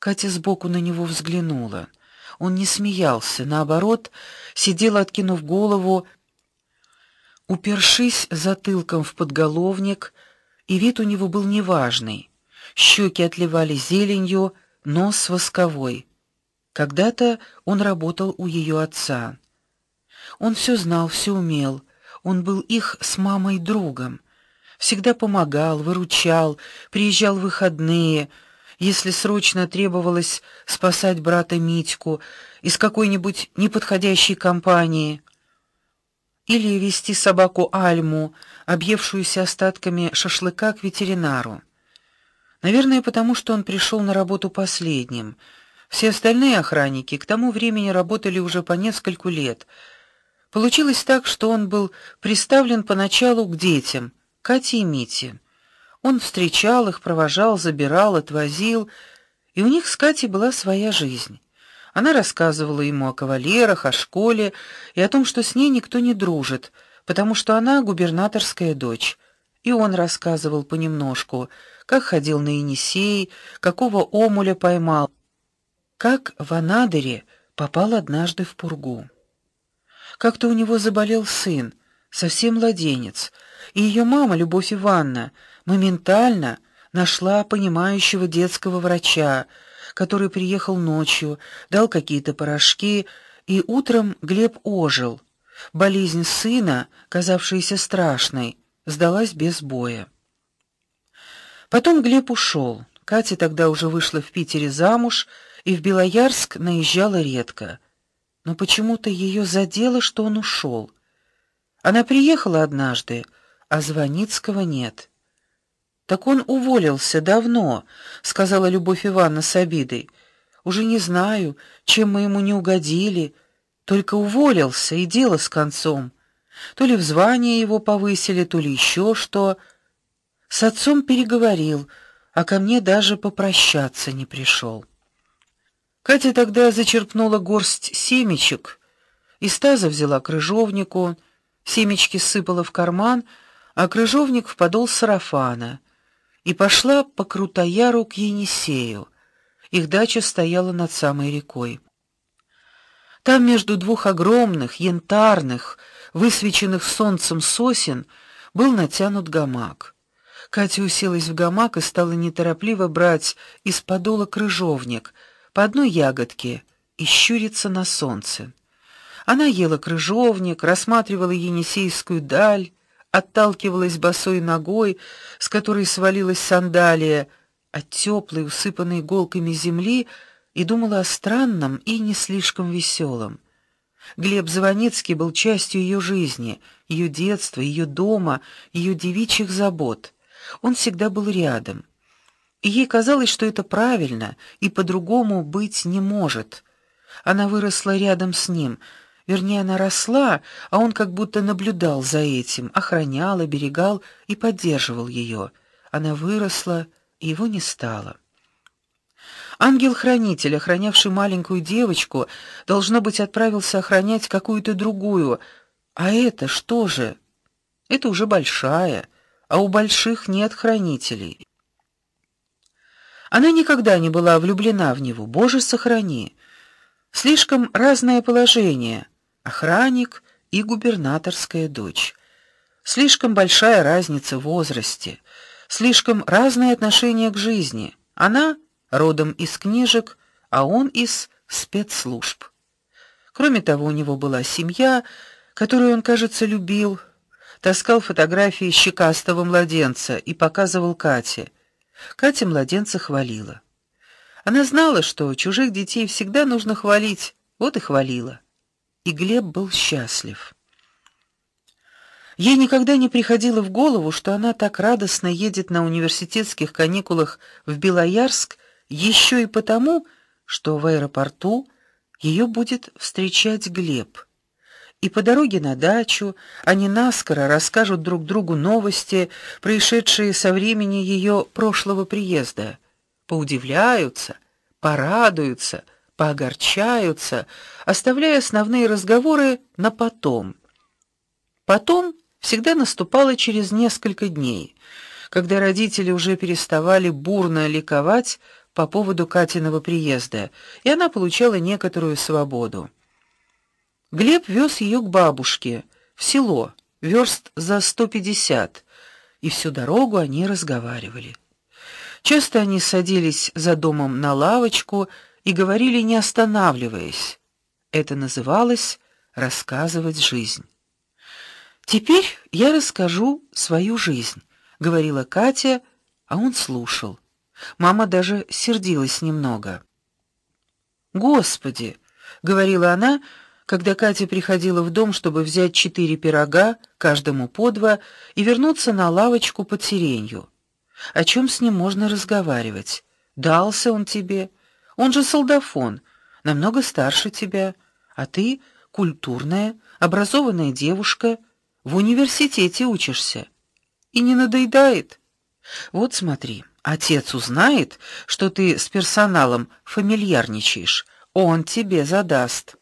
Катя сбоку на него взглянула. Он не смеялся, наоборот, сидел, откинув голову, упершись затылком в подголовник, и вид у него был неважный. Щеки отливали зеленью, нос восковой. Когда-то он работал у ее отца. Он все знал, все умел. Он был их с мамой другом. Всегда помогал, выручал, приезжал в выходные, если срочно требовалось спасать брата Митьку из какой-нибудь неподходящей компании или вести собаку Альму, объевшуюся остатками шашлыка к ветеринару. Наверное, потому что он пришел на работу последним. Все остальные охранники к тому времени работали уже по нескольку лет. Получилось так, что он был приставлен поначалу к детям, Кате и Мите. Он встречал их, провожал, забирал, отвозил, и у них с Катей была своя жизнь. Она рассказывала ему о кавалерах, о школе и о том, что с ней никто не дружит, потому что она губернаторская дочь. И он рассказывал понемножку, как ходил на Енисей, какого омуля поймал, как в Анадыре попал однажды в пургу. Как-то у него заболел сын, совсем младенец, и ее мама, Любовь Ивановна, моментально нашла понимающего детского врача, который приехал ночью, дал какие-то порошки, и утром Глеб ожил. Болезнь сына, казавшаяся страшной, сдалась без боя. Потом Глеб ушел. Катя тогда уже вышла в Питере замуж и в Белоярск наезжала редко. Но почему-то ее задело, что он ушел. Она приехала однажды, а Звоницкого нет. Так он уволился давно, сказала Любовь Ивановна с обидой. Уже не знаю, чем мы ему не угодили, только уволился и дело с концом. То ли в звание его повысили, то ли еще что. С отцом переговорил, а ко мне даже попрощаться не пришел. Катя тогда зачерпнула горсть семечек, из таза взяла крыжовнику, семечки сыпала в карман, а крыжовник в подол сарафана и пошла по Крутояру к Енисею. Их дача стояла над самой рекой. Там между двух огромных янтарных, высвеченных солнцем сосен был натянут гамак. Катя уселась в гамак и стала неторопливо брать из подола крыжовник по одной ягодке и щуриться на солнце. Она ела крыжовник, рассматривала енисейскую даль, отталкивалась босой ногой, с которой свалилась сандалия, от теплой, усыпанной иголками земли, и думала о странном и не слишком веселом. Глеб Звоницкий был частью ее жизни, ее детства, ее дома, ее девичьих забот. Он всегда был рядом. И ей казалось, что это правильно, и по-другому быть не может. Она выросла рядом с ним, Вернее, она росла, а он как будто наблюдал за этим, охранял, оберегал и поддерживал ее. Она выросла, и его не стало. Ангел-хранитель, охранявший маленькую девочку, должно быть, отправился охранять какую-то другую. А это что же? Это уже большая, а у больших нет хранителей. Она никогда не была влюблена в него, Боже сохрани. Слишком разное положение охранник и губернаторская дочь. Слишком большая разница в возрасте, слишком разное отношение к жизни. Она родом из книжек, а он из спецслужб. Кроме того, у него была семья, которую он, кажется, любил. Таскал фотографии щекастого младенца и показывал Кате. Катя младенца хвалила. Она знала, что чужих детей всегда нужно хвалить, вот и хвалила и Глеб был счастлив. Ей никогда не приходило в голову, что она так радостно едет на университетских каникулах в Белоярск еще и потому, что в аэропорту ее будет встречать Глеб. И по дороге на дачу они наскоро расскажут друг другу новости, происшедшие со времени ее прошлого приезда, поудивляются, порадуются, поогорчаются, оставляя основные разговоры на потом. Потом всегда наступало через несколько дней, когда родители уже переставали бурно ликовать по поводу Катиного приезда, и она получала некоторую свободу. Глеб вез ее к бабушке в село, верст за 150, и всю дорогу они разговаривали. Часто они садились за домом на лавочку и говорили не останавливаясь. Это называлось рассказывать жизнь. Теперь я расскажу свою жизнь, говорила Катя, а он слушал. Мама даже сердилась немного. Господи, говорила она, когда Катя приходила в дом, чтобы взять четыре пирога, каждому по два, и вернуться на лавочку под сиренью. О чем с ним можно разговаривать? Дался он тебе? Он же солдафон, намного старше тебя, а ты культурная, образованная девушка, в университете учишься. И не надоедает. Вот смотри, отец узнает, что ты с персоналом фамильярничаешь, он тебе задаст.